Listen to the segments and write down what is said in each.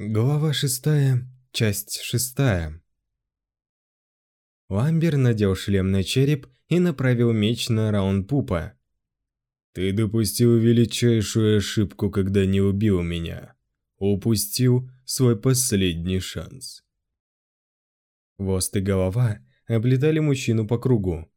Глава шестая, часть шестая. Ламбер надел шлем на череп и направил меч на раунд пупа. «Ты допустил величайшую ошибку, когда не убил меня. Упустил свой последний шанс». Хвост и голова облетали мужчину по кругу.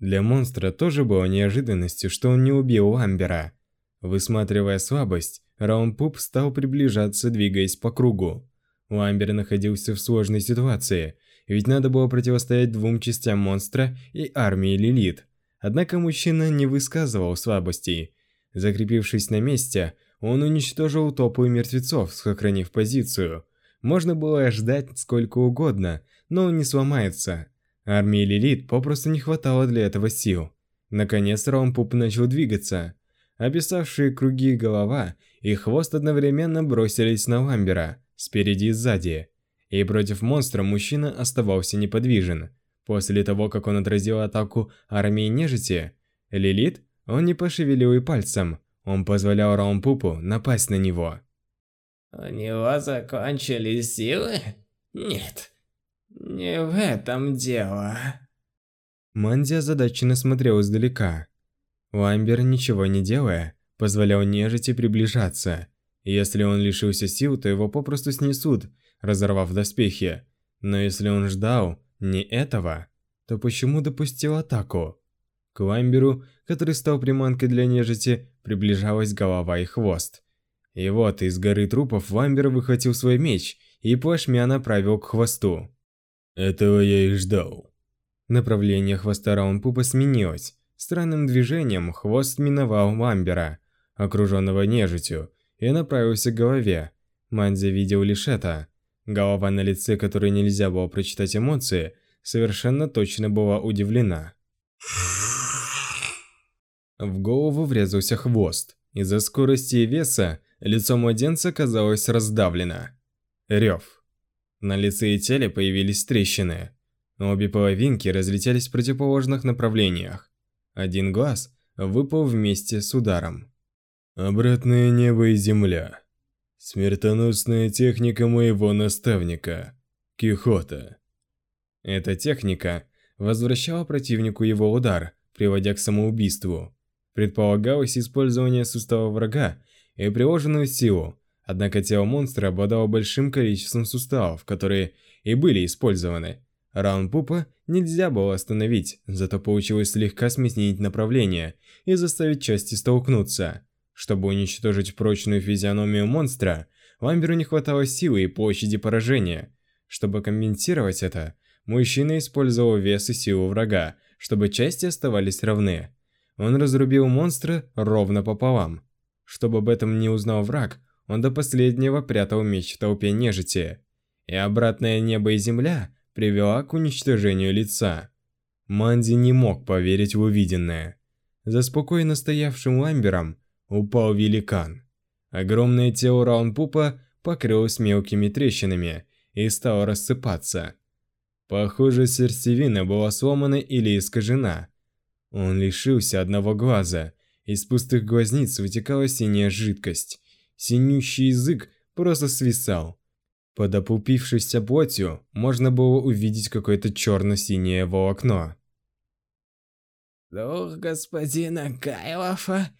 Для монстра тоже было неожиданностью, что он не убил Ламбера. Высматривая слабость, Раунпуп стал приближаться, двигаясь по кругу. Ламбер находился в сложной ситуации, ведь надо было противостоять двум частям монстра и армии Лилит. Однако мужчина не высказывал слабостей. Закрепившись на месте, он уничтожил толпу мертвецов, сохранив позицию. Можно было ждать сколько угодно, но он не сломается. Армии Лилит попросту не хватало для этого сил. Наконец Раунпуп начал двигаться. Описавшие круги голова и хвост одновременно бросились на Ламбера, спереди и сзади. И против монстра мужчина оставался неподвижен. После того, как он отразил атаку армии нежити, Лилит, он не пошевелил и пальцем. Он позволял Раумпупу напасть на него. У него закончились силы? Нет, не в этом дело. Манди озадаченно смотрел издалека. Ламбер, ничего не делая, позволял нежити приближаться. Если он лишился сил, то его попросту снесут, разорвав доспехи. Но если он ждал не этого, то почему допустил атаку? К Ламберу, который стал приманкой для нежити, приближалась голова и хвост. И вот из горы трупов Ламбер выхватил свой меч и плашмя направил к хвосту. Этого я и ждал. Направление хвоста Раунпупа сменилось. Странным движением хвост миновал Ламбера, окруженного нежитью, и направился к голове. Манзи видел лишь это. Голова на лице, которой нельзя было прочитать эмоции, совершенно точно была удивлена. В голову врезался хвост. Из-за скорости и веса лицо младенца казалось раздавлено. Рев. На лице и теле появились трещины. Обе половинки разлетелись в противоположных направлениях. Один глаз выпал вместе с ударом. Обратное небо и земля. Смертоносная техника моего наставника, Кихота. Эта техника возвращала противнику его удар, приводя к самоубийству. Предполагалось использование сустава врага и приложенную силу, однако тело монстра обладало большим количеством суставов, которые и были использованы. Раунд Пупа нельзя было остановить, зато получилось слегка сменить направление и заставить части столкнуться. Чтобы уничтожить прочную физиономию монстра, Ламберу не хватало силы и площади поражения. Чтобы компенсировать это, мужчина использовал вес и силу врага, чтобы части оставались равны. Он разрубил монстра ровно пополам. Чтобы об этом не узнал враг, он до последнего прятал меч в толпе нежити. И обратное небо и земля – привела к уничтожению лица. Манди не мог поверить в увиденное. За спокойно стоявшим ламбером упал великан. Огромное тело Раунпупа покрылось мелкими трещинами и стало рассыпаться. Похоже, сердцевина была сломана или искажена. Он лишился одного глаза, из пустых глазниц вытекала синяя жидкость. Синющий язык просто свисал. Под опупившейся плотью можно было увидеть какое-то черно-синее волокно. «Дух господина Гайлофа,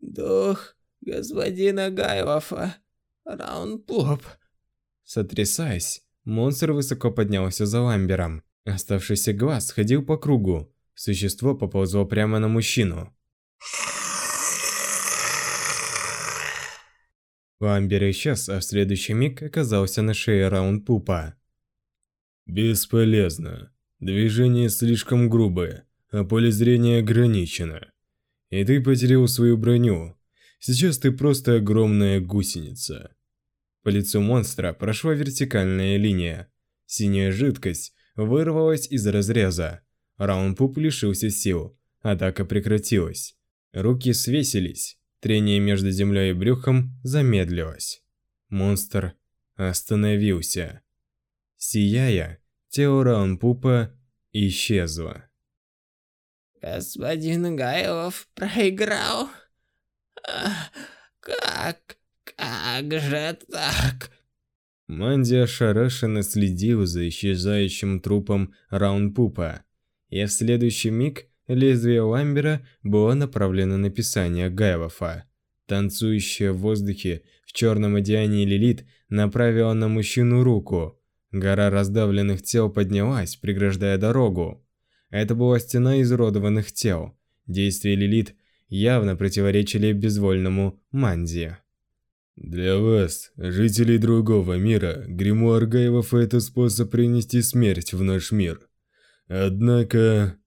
дух господина Гайлофа, Раунпуп». Сотрясаясь, монстр высоко поднялся за ламбером. Оставшийся глаз ходил по кругу. Существо поползло прямо на мужчину. Ламбер исчез, а в следующий миг оказался на шее Раунд-Пупа. «Бесполезно. Движение слишком грубое, а поле зрения ограничено. И ты потерял свою броню. Сейчас ты просто огромная гусеница». По лицу монстра прошла вертикальная линия. Синяя жидкость вырвалась из разреза. Раунпуп лишился сил. Атака прекратилась. Руки свесились. Трение между землей и брюхом замедлилось. Монстр остановился. Сияя, тело Раунпупа исчезло. Господин Гайлов проиграл? как, как же так? Манди ошарашенно следил за исчезающим трупом Раунпупа, и в следующий миг лезвие Ламбера было направлено на писание Гайлофа. Танцующая в воздухе в черном одеянии Лилит направила на мужчину руку. Гора раздавленных тел поднялась, преграждая дорогу. Это была стена изуродованных тел. Действия Лилит явно противоречили безвольному Манди. Для вас, жителей другого мира, гримуар Гаевов – это способ принести смерть в наш мир. Однако...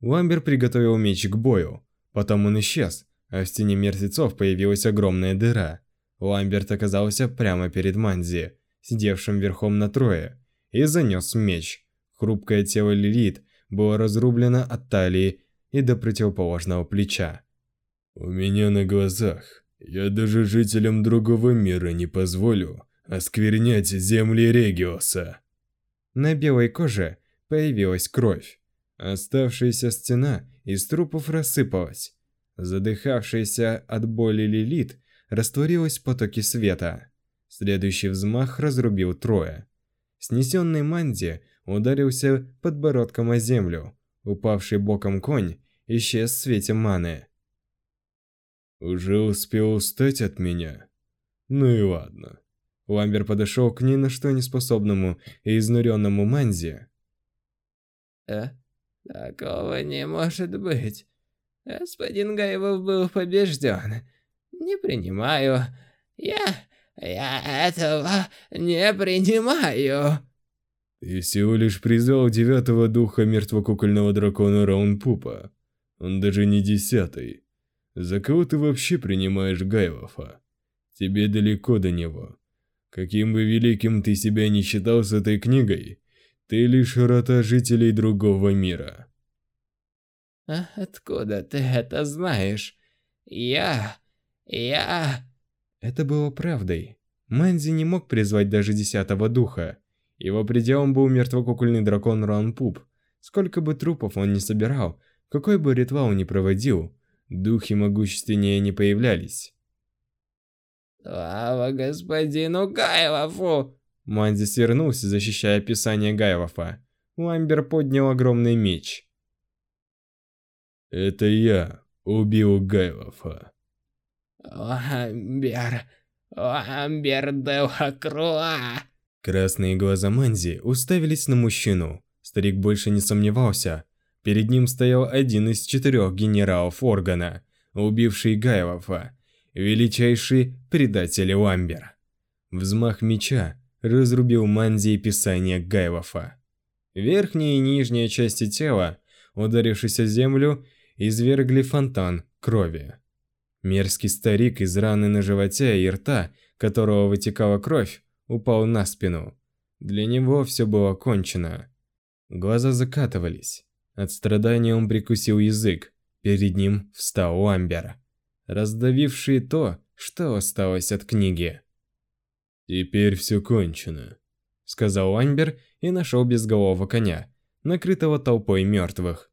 Ламбер приготовил меч к бою. Потом он исчез, а в стене мертвецов появилась огромная дыра. Ламберт оказался прямо перед Манзи, сидевшим верхом на трое, и занес меч. Хрупкое тело Лилит было разрублено от талии и до противоположного плеча. «У меня на глазах я даже жителям другого мира не позволю осквернять земли Региоса. На белой коже появилась кровь. Оставшаяся стена из трупов рассыпалась. Задыхавшаяся от боли Лилит растворилась в потоке света. Следующий взмах разрубил трое. Снесенный Манди ударился подбородком о землю. Упавший боком конь исчез в свете маны. Уже успел устать от меня? Ну и ладно. Ламбер подошел к ни на что не способному и изнуренному Манзи. «Э? Такого не может быть. Господин Гаевов был побежден. Не принимаю. Я... я этого не принимаю». Ты всего лишь призвал девятого духа мертвокукольного дракона Раунпупа. Он даже не десятый. За кого ты вообще принимаешь Гайвафа? Тебе далеко до него. Каким бы великим ты себя не считал с этой книгой, ты лишь рота жителей другого мира. А откуда ты это знаешь? Я... я... Это было правдой. Мэнзи не мог призвать даже десятого духа. Его пределом был мертвокукольный дракон Ранпуп. Сколько бы трупов он ни собирал, какой бы ритуал ни проводил, Духи могущественнее не появлялись. «Слава господину Гайлофу!» Манзи свернулся, защищая описание Гайлофа. Ламбер поднял огромный меч. «Это я убил Гайлофа». «Ламбер... Ламбер де Лакруа!» Красные глаза Манзи уставились на мужчину. Старик больше не сомневался. Перед ним стоял один из четырех генералов органа, убивший Гайлофа, величайший предатель Ламбер. Взмах меча разрубил Манзи и писание Гайлофа. Верхняя и нижняя части тела, ударившись о землю, извергли фонтан крови. Мерзкий старик из раны на животе и рта, которого вытекала кровь, упал на спину. Для него все было кончено. Глаза закатывались. От страдания он прикусил язык. Перед ним встал Ламбер, раздавивший то, что осталось от книги. «Теперь все кончено», — сказал Ламбер и нашел безголового коня, накрытого толпой мертвых.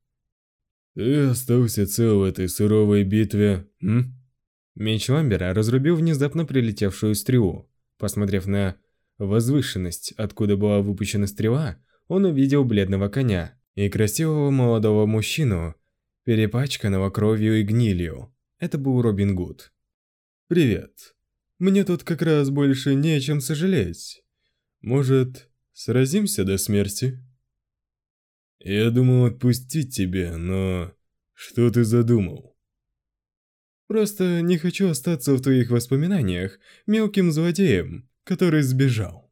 «Ты остался цел в этой суровой битве, м?» Меч Ламбера разрубил внезапно прилетевшую стрелу. Посмотрев на возвышенность, откуда была выпущена стрела, он увидел бледного коня, и красивого молодого мужчину, перепачканного кровью и гнилью. Это был Робин Гуд. «Привет. Мне тут как раз больше не о чем сожалеть. Может, сразимся до смерти?» «Я думал отпустить тебя, но... Что ты задумал?» «Просто не хочу остаться в твоих воспоминаниях мелким злодеем, который сбежал».